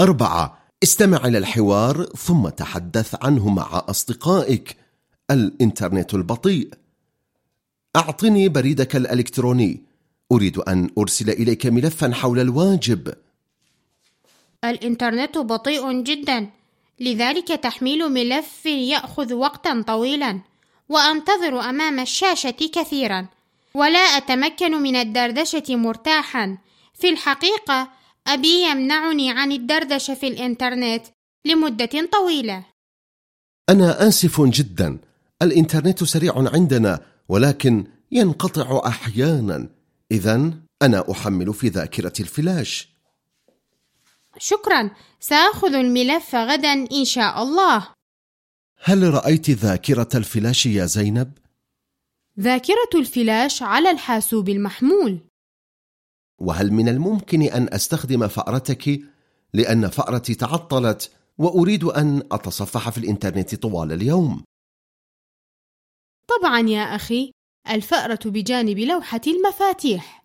أربعة. استمع إلى الحوار ثم تحدث عنه مع أصدقائك. الإنترنت البطيء. أعطني بريدك الإلكتروني. أريد أن أرسل إليك ملفا حول الواجب. الإنترنت بطيء جدا. لذلك تحميل ملف يأخذ وقتا طويلا. وأنتظر أمام الشاشة كثيرا. ولا أتمكن من الدردشة مرتاحا. في الحقيقة أبي يمنعني عن الدردشة في الإنترنت لمدة طويلة. أنا آسف جدا. الإنترنت سريع عندنا ولكن ينقطع أحيانا. إذا أنا أحمل في ذاكرة الفلاش. شكرا. سأخذ الملف غدا إن شاء الله. هل رأيت ذاكرة الفلاش يا زينب؟ ذاكرة الفلاش على الحاسوب المحمول. وهل من الممكن أن أستخدم فأرتك لأن فأرتي تعطلت وأريد أن أتصفح في الإنترنت طوال اليوم؟ طبعا يا أخي الفأرة بجانب لوحة المفاتيح